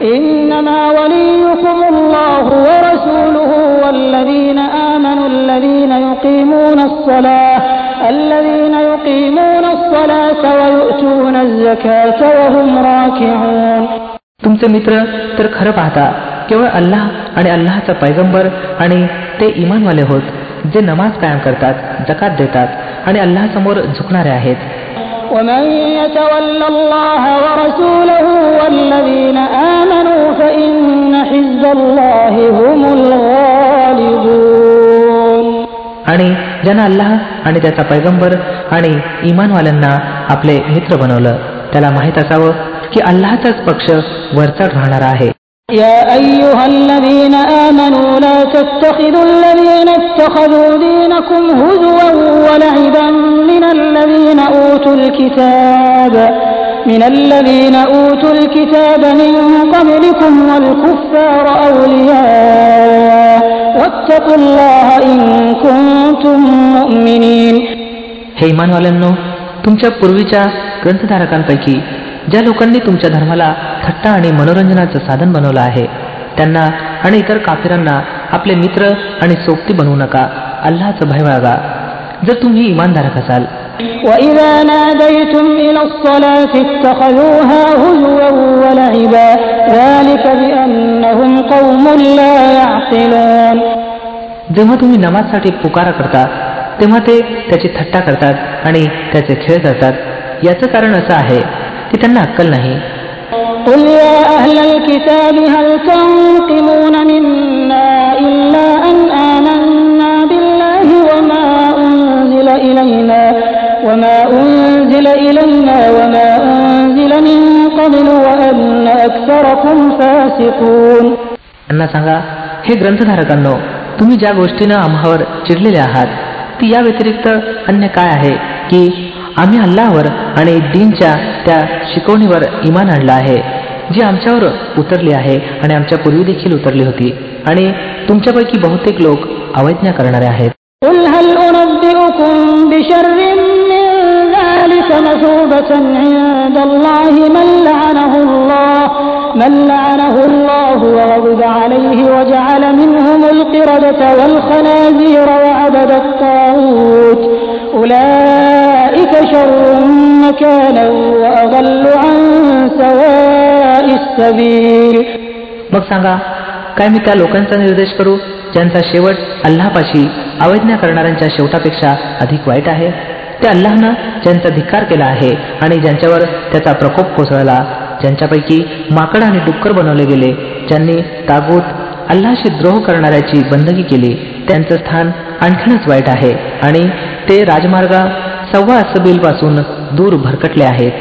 إنما وليكم الله ورسوله والذين آمنوا الذين يقيمون الصلاة الذين يقيمون الصلاة ويؤتون الزكاة وهم راكعون तुमचे मित्र तर खरं पाहता केवळ अल्लाह आणि अल्लाहचा पैगंबर आणि ते इमानवाले होत जे नमाज कायम करतात जकात देतात आणि अल्लाहसमोर झुकणारे आहेत ومن يتول الله ورسوله والذين آمنوا فإن حزب الله هم الغالبون आणि ज्यांना अल्लाह आणि त्याचा पैगंबर आणि इमानवाल्यांना आपले मित्र बनवलं त्याला माहीत असावं की अल्लाहचाच पक्ष वरचढ राहणार आहे يا أيها الذين آمنوا لا تتخذوا الذين اتخذوا دينكم هزوا ولعبا من الذين أوتوا الكتاب من الذين أوتوا الكتاب من قبلكم والكفار أولياء واتقوا الله إن كنتم مؤمنين हे इमानवाल्यांनो तुमच्या पूर्वीच्या ग्रंथधारकांपैकी ज्या लोकांनी तुमच्या धर्माला थट्टा आणि मनोरंजनाचं साधन बनवलं आहे. त्यांना आणि इतर काफिरांना आपले मित्र आणि सोबती बनवू नका. अल्लाचं भय बाळगा. जर तुम्ही इमानधारक असाल. जेव्हा तुम्ही नमाजसाठी पुकारा करता तेव्हा ते त्याची थट्टा करतात आणि त्याचे खेळ करतात. याचं कारण असं आहे की त्यांना अक्कल नाही. قل يا أهل الكتاب هل تنقمون منا إلا أن آمنا بالله وما أنزل إلينا وما أنزل إلينا وما أنزل من قبل وأن أكثركم فاسقون त्यांना सांगा हे ग्रंथधारकांनो तुम्ही ज्या गोष्टीनं आम्हावर चिडलेले आहात ती या व्यतिरिक्त अन्य काय आहे की आम्ही अल्लावर आणि दीनच्या त्या शिकवणीवर इमान आणलं आहे जी आमच्यावर उतरली आहे आणि आमच्या पूर्वी देखील उतरली होती आणि तुमच्यापैकी बहुतेक लोक अवैज्ञा करणारे आहेत قل هل أنبئكم بشر من ذلك مثوبة عند الله من لعنه الله من لعنه الله وغضب عليه وجعل منهم القردة والخنازير وعبد الطاغوت أولئك شر مكانا وأضل عن سواء السبيل मग सांगा काय मी त्या लोकांचा निर्देश करू ज्यांचा शेवट अल्लापाशी अवैज्ञा करणाऱ्यांच्या शेवटापेक्षा अधिक वाईट आहे ते अल्लाहनं ज्यांचा धिक्कार केला आहे आणि ज्यांच्यावर त्याचा प्रकोप कोसळला ज्यांच्यापैकी माकड आणि डुक्कर बनवले गेले ज्यांनी तागूत अल्लाशी द्रोह करणाऱ्याची बंदगी केली त्यांचं स्थान आणखीनच वाईट आहे आणि ते राजमार्गा सव्वा सबीलपासून दूर भरकटले आहेत.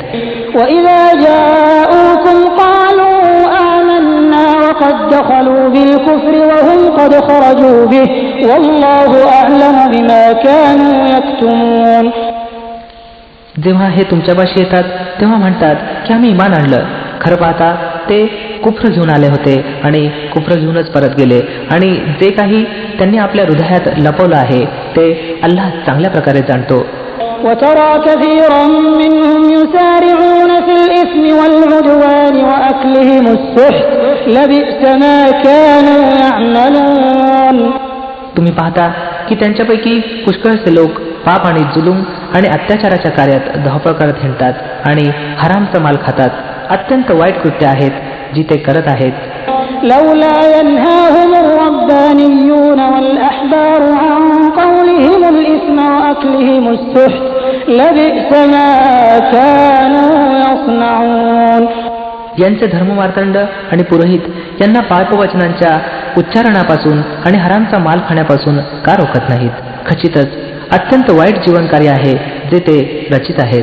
जेव्हा हे तुमच्यापाशी येतात तेव्हा म्हणतात की आम्ही इमान आणलं. खरं पाहता ते कुफ्र घेऊन आले होते आणि कुफ्र घेऊनच परत गेले. आणि जे काही त्यांनी आपल्या हृदयात लपवलं आहे ते अल्लाह चांगल्या प्रकारे जाणतो. وترى كثيرا منهم يسارعون في الإثم والعدوان وأكلهم السحت لبئس ما كانوا يعملون तुम्ही पाहता की त्यांच्यापैकी पुष्कळचे लोक पाप आणि जुलूम आणि अत्याचाराच्या कार्यात धावपळ करत हिंडतात आणि हरामचा माल खातात अत्यंत वाईट कृत्य आहेत जी ते करत आहेत لولا ينهاهم الربانيون والأحبار عن قولهم الإثم وأكلهم السحت यांचे धर्ममार्तंड आणि पुरोहित यांना पापवचनांच्या उच्चारणापासून आणि हरांचा माल खाण्यापासून का रोखत नाहीत? खचितच अत्यंत वाईट जीवनकार्य आहे जे ते रचित आहेत.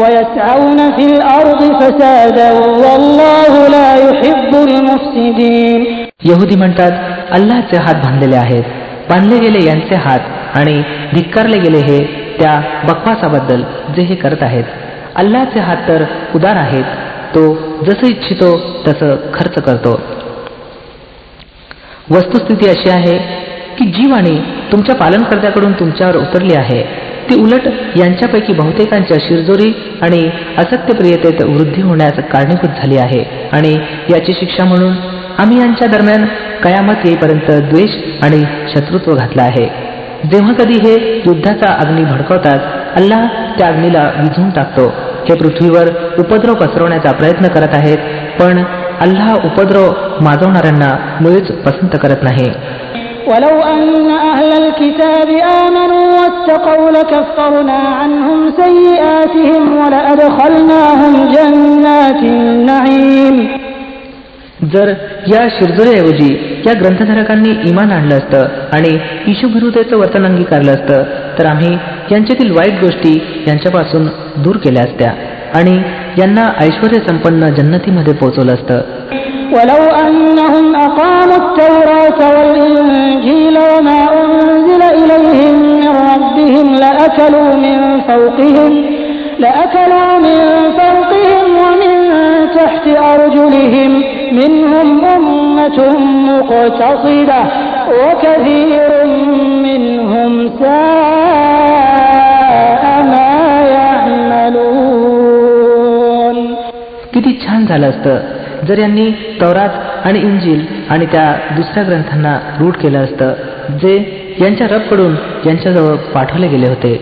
ويسعون في الأرض فسادا والله لا يحب المفسدين यहुदी म्हणतात अल्लाचे हात बांधलेले आहेत बांधले गेले यांचे हात आणि धिक्कारले गेले हे त्या बकवासाबद्दल जे हे करत आहेत अल्लाचे हात तर उदार आहेत तो जसं इच्छितो तसं खर्च करतो वस्तुस्थिती अशी आहे की जी वाणी तुमच्या पालनकर्त्याकडून तुमच्यावर उतरली आहे ती उलट यांच्यापैकी बहुतेकांच्या शिरजोरी आणि असत्यप्रियतेत वृद्धी होण्यास कारणीभूत झाली आहे. आणि याची शिक्षा म्हणून आम्ही यांच्या दरम्यान कयामत येईपर्यंत द्वेष आणि शत्रुत्व घातलं आहे. जेव्हा कधी हे युद्धाचा अग्नी भडकवतात अल्लाह त्या अग्नीला विझून टाकतो. हे पृथ्वीवर उपद्रव पसरवण्याचा प्रयत्न करत आहेत पण अल्लाह उपद्रव माजवणाऱ्यांना मुळीच पसंत करत नाही. ولو أن أهل الكتاب آمنوا واتقوا لكفرنا عنهم سيئاتهم ولأدخلناهم جنات النعيم जर या शिरजुरेऐवजी या ग्रंथधारकांनी इमान आणलं असतं आणि ईशुभिरुतेचं वर्तन अंगीकारलं असतं तर आम्ही यांच्यातील वाईट गोष्टी यांच्यापासून दूर केल्या असत्या आणि यांना ऐश्वर संपन्न जन्नतीमध्ये पोहोचवलं असतं لأكلوا من فوقهم لأكلوا من فوقهم ومن تحت أرجلهم منهم أمة مقتصدة وكثير منهم ساء ما يعملون किती छान झालं असतं जर यांनी तौरात आणि इंजिल आणि त्या दुसऱ्या ग्रंथांना रूढ केलं असतं जे यांच्या रबकडून यांच्याजवळ पाठवले गेले होते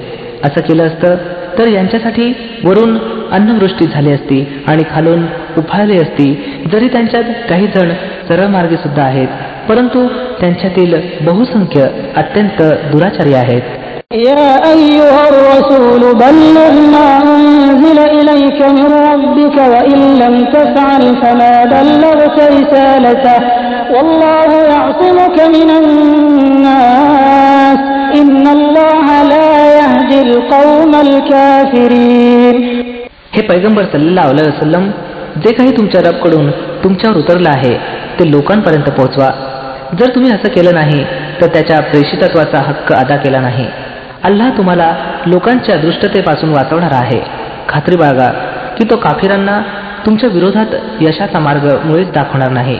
असं केलं असतं तर यांच्यासाठी वरून अन्नवृष्टी झाली असती आणि खालून उफाळली असती जरी त्यांच्यात काही जण सरळ मार्गी सुद्धा आहेत परंतु त्यांच्यातील बहुसंख्य अत्यंत दुराचारी आहेत يا أيها الرسول بلغ ما أنزل إليك من ربك وإن لم تفعل فما بلغت رسالته والله يعصمك من الناس हे पैगंबर सल्ला वसलम जे काही तुमच्या रबकडून तुमच्यावर उतरलं आहे ते लोकांपर्यंत पोहोचवा. जर तुम्ही असं केलं नाही तर त्याच्या प्रेषितत्वाचा हक्क अदा केला नाही. अल्लाह तुम्हाला लोकांच्या दृष्टतेपासून वाचवणार आहे. खात्री बाळगा की तो काफिरांना तुमच्या विरोधात यशाचा मार्ग मुळीच दाखवणार नाही.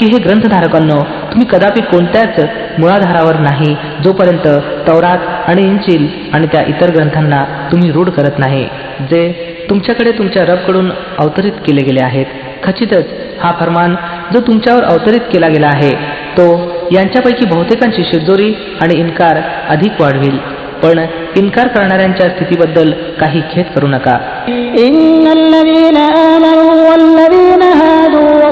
की हे ग्रंथधारकांनो तुम्ही कदापि कोणत्याच मुळाधारावर नाही जोपर्यंत तौरात आणि इंचिल आणि त्या इतर ग्रंथांना तुम्ही रूढ करत नाही जे तुमच्याकडे तुमच्या रबकडून अवतरित केले गेले आहेत. खचितच हा फरमान जो तुमच्यावर अवतरित केला गेला आहे तो यांच्यापैकी बहुतेकांची शिरजोरी आणि इन्कार अधिक वाढविल. पण इन्कार करणाऱ्यांच्या स्थितीबद्दल काही खेद करू नका.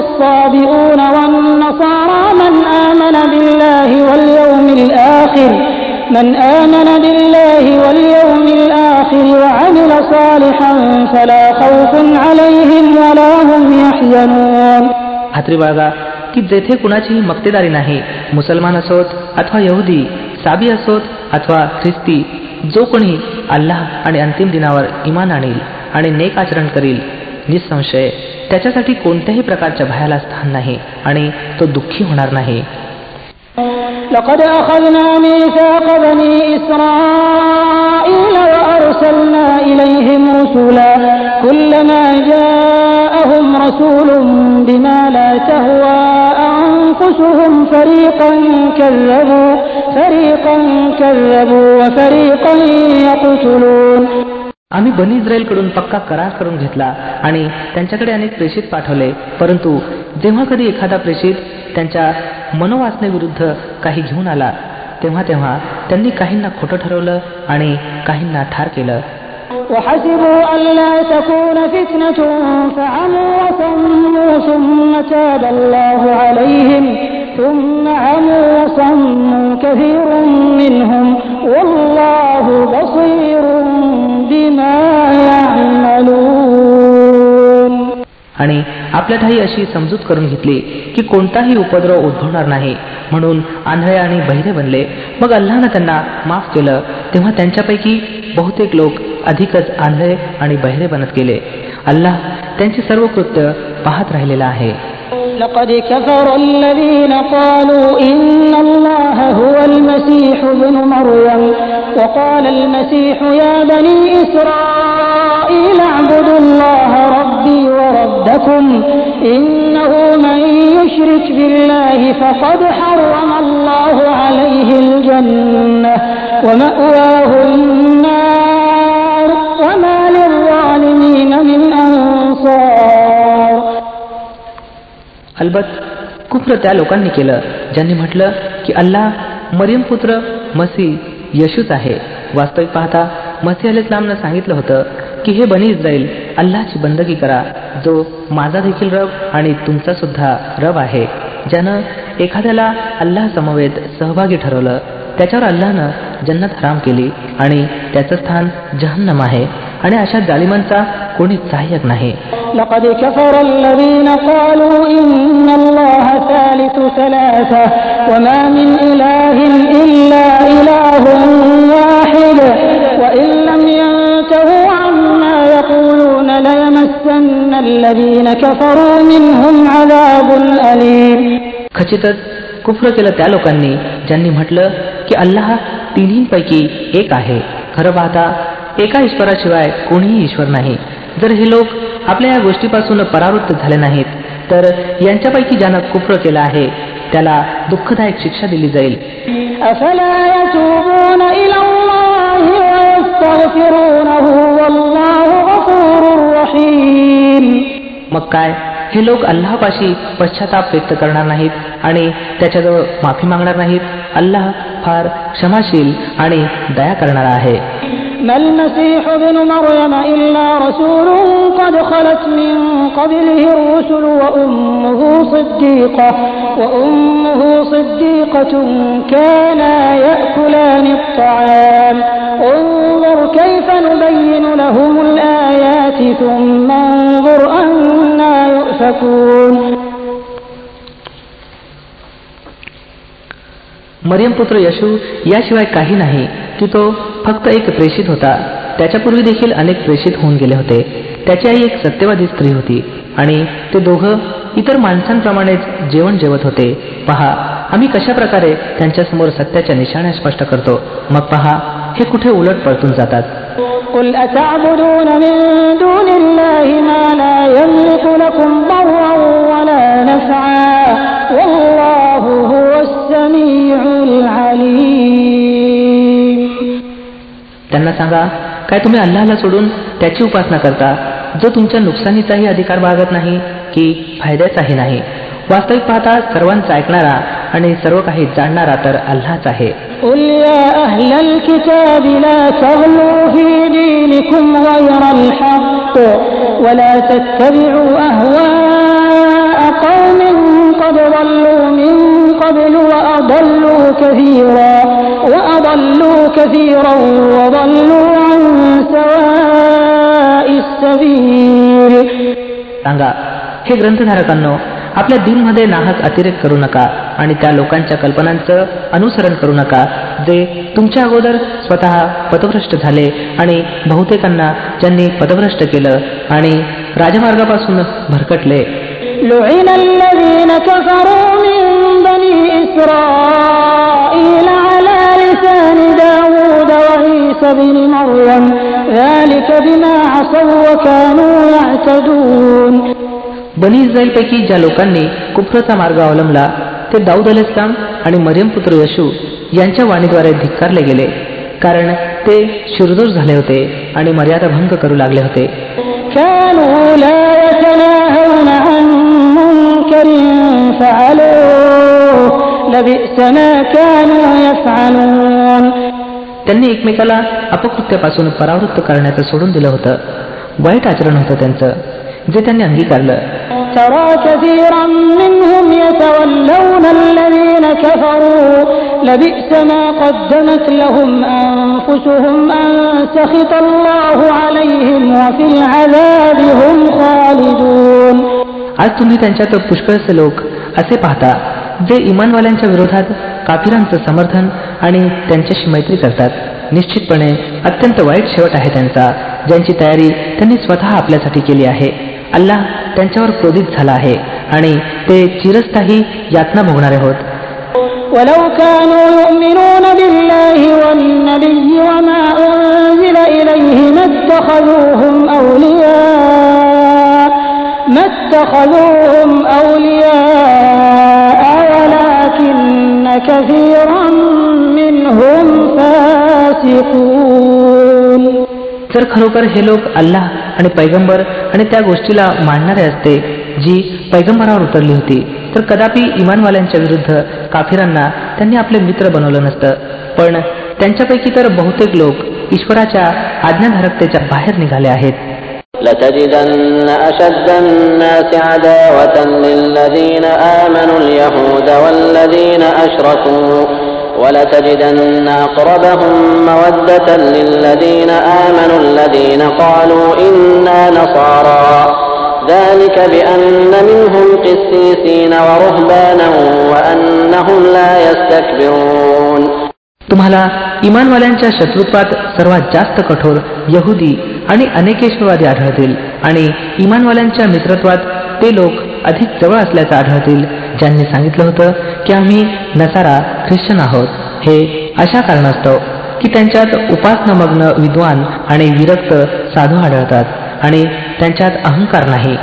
إن الذين آمنوا والذين هادوا والصابئون والنصارى من آمن بالله واليوم الآخر من آمن بالله واليوم الآخر وعمل صالحا فلا خوف عليهم ولا هم يحزنون खात्री बाळगा की जेथे कुणाचीही मक्तेदारी नाही मुसलमान असोत अथवा यहुदी साबी असोत अथवा ख्रिस्ती जो कोणी अल्लाह आणि अंतिम दिनावर इमान आणील आणि नेक आचरण करील निसंशय त्याच्यासाठी कोणत्याही प्रकारच्या भयाला स्थान नाही आणि तो दुःखी होणार नाही لقد أخذنا ميثاق بني إسرائيل وأرسلنا إليهم رسلا كلما جاءهم رسول بما لا تهوى أنفسهم فريقا كذبوا فريقا كذبوا وفريقا يقتلون आम्ही बनी इस्रायलकडून पक्का करार करून घेतला आणि त्यांच्याकडे अनेक प्रेषित पाठवले परंतु जेव्हा कधी एखादा प्रेषित त्यांच्या मनोवासनेविरुद्ध काही घेऊन आला तेव्हा तेव्हा त्यांनी काहींना खोटं ठरवलं आणि काहींना ठार केलं وحسبوا ألا تكون فتنة فعموا وصموا ثم تاب الله عليهم ثم عموا وصموا كثير منهم والله आणि आपल्या ठाई अशी समजूत करून घेतली की कोणताही उपद्रव उद्भवणार नाही म्हणून आंधळे आणि बहिरे बनले मग अल्लानं त्यांना माफ केलं तेव्हा त्यांच्यापैकी बहुतेक लोक अधिकच आंधळे आणि बहिरे बनत गेले अल्लाह त्यांचे सर्व कृत्य पाहत राहिलेला आहे لقد كفر الذين قالوا إن الله هو المسيح ابن مريم وقال المسيح يا بني إسرائيل اعبدوا الله ربي وربكم إنه من يشرك بالله فقد حرم الله عليه الجنة ومأواه النار وما للظالمين من أنصار अलबत कुफ्र त्या लोकांनी केलं ज्यांनी म्हटलं की अल्लाह मरियम पुत्र मसी यशूच आहे वास्तविक पाहता मसी अल इस्लामनं सांगितलं होतं की हे बनी इस्राईल अल्लाची बंदगी करा जो माझा देखील रब आणि तुमचा सुद्धा रब आहे ज्यानं एखाद्याला अल्लाह समवेत सहभागी ठरवलं त्याच्यावर अल्लानं जन्नत हराम केली आणि त्याचं स्थान जहन्नम आहे आणि अशा जालिमांचा कोणीच सहाय्यक नाही لقد كفر الذين قالوا إن الله ثالث ثلاثة وما من إله إلا إله واحد وإن لم ينتهوا खचितच कुफ्र केलं त्या लोकांनी ज्यांनी म्हटलं की अल्लाह तिन्हींपैकी एक आहे. खरं पाहता एका ईश्वराशिवाय कोणीही ईश्वर नाही. जर हे लोक आपल्या या गोष्टीपासून परावृत्त झाले नाहीत तर यांच्यापैकी ज्यानं कुफ्र केलं आहे त्याला दुःखदायक शिक्षा दिली जाईल. मग काय हे लोक अल्लाहपाशी पश्चाताप व्यक्त करणार नाहीत आणि त्याच्याजवळ माफी मागणार नाहीत अल्लाह फार क्षमाशील आणि दया करणारा आहे ما المسيح ابن مريم إلا رسول قد خلت من قبله الرسل وأمه صديقة وأمه صديقة كانا يأكلان الطعام انظر كيف نبين لهم الآيات ثم انظر أنا يؤفكون मरियम पुत्र यशू याशिवाय काही नाही की तो फक्त एक प्रेषित होता. त्याच्यापूर्वी देखील अनेक प्रेषित होऊन गेले होते. त्याची आई एक सत्यवादी स्त्री होती आणि ते दोघं इतर माणसांप्रमाणेच जेवण जेवत होते. पहा आम्ही कशा प्रकारे त्यांच्यासमोर सत्याच्या निशाण्या स्पष्ट करतो? मग पहा हे कुठे उलट परतून जातात? قل أتعبدون من دون الله ما لا يملك لكم ضرا ولا نفعا والله هو السميع العليم त्यांना सांगा काय तुम्ही अल्लाहला सोडून त्याची उपासना करता जो तुमच्या नुकसानीचाही अधिकार बाळगत नाही की फायद्याचाही नाही वास्तविक पाहता सर्वांचा ऐकणारा आणि सर्व काही जाणणारा तर अल्लाच आहे قل يا أهل الكتاب لا تغلوا في دينكم غير الحق ولا تتبعوا أهواء قوم قد ضلوا من قبل وأضلوا كثيرا وأضلوا كثيرا وضلوا عن سواء السبيل सांगा हे ग्रंथधारकांनो आपल्या दिनमध्ये नाहक अतिरेक करू नका आणि त्या लोकांच्या कल्पनांचं अनुसरण करू नका जे तुमच्या अगोदर स्वतः पथभ्रष्ट झाले आणि बहुतेकांना ज्यांनी पथभ्रष्ट केलं आणि राजमार्गापासून भरकटले لعن الذين كفروا من بني إسرائيل على لسان داود وعيسى بن مريم ذلك بما عصوا وكانوا يعتدون बनी इस्रायलपैकी ज्या लोकांनी कुफराचा मार्ग अवलंबला ते दाऊद अलेस्लाम आणि मरियम पुत्र यशू यांच्या वाणीद्वारे धिक्कारले गेले. कारण ते शिरजोर झाले होते आणि मर्यादा भंग करू लागले होते. त्यांनी एकमेकाला अपकृत्यापासून परावृत्त करण्याचं सोडून दिलं होतं. वाईट आचरण होतं त्यांचं जे त्यांनी अंगीकारलं. ترى كثيرا منهم يتولون الذين كفروا لبئس ما قدمت لهم أنفسهم أن سخط الله عليهم وفي العذاب هم خالدون आज तुम्ही त्यांच्यात पुष्कळसे लोक असे पाहता जे इमानवाल्यांच्या विरोधात काफिरांचं समर्थन आणि त्यांच्याशी मैत्री करतात निश्चितपणे अत्यंत वाईट शेवट आहे त्यांचा ज्यांची तयारी त्यांनी स्वतः आपल्यासाठी केली आहे अल्लाह त्यांच्यावर क्रोधित झाला आहे आणि ते चिरस्थाही यातना भोगणारे होत ولو كانوا يؤمنون بالله والنبي وما أنزل إليه ما اتخذوهم أولياء ما اتخذوهم أولياء ولكن كثيرا منهم فاسقون जर खरोखर हे लोक अल्लाह आणि पैगंबर आणि त्या गोष्टीला मांडणारे असते जी पैगंबरावर उतरली होती तर कदापि इमानवाल्यांच्या विरुद्ध काफिरांना त्यांनी आपले मित्र बनवलं नसतं पण त्यांच्यापैकी तर बहुतेक लोक ईश्वराच्या आज्ञाधारकतेच्या बाहेर निघाले आहेत لتجدن أشد الناس عداوة للذين آمنوا اليهود والذين أشركوا ولتجدن أقربهم مودة للذين آمنوا الذين قالوا إنا نصارى ذلك بأن منهم قسيسين ورهبانا وأنهم لا يستكبرون तुम्हाला इमानवाल्यांच्या शत्रुत्वात सर्वात जास्त कठोर यहुदी आणि अनेकेश्वरवादी आढळतील आणि इमानवाल्यांच्या मित्रत्वात ते लोक अधिक जवळ असल्याचं आढळतील ज्यांनी सांगितलं होतं की आम्ही नसारा ख्रिश्चन आहोत. हे अशा कारणास्तव की त्यांच्यात उपासनामग्न विद्वान आणि विरक्त साधू आढळतात आणि त्यांच्यात अहंकार नाही.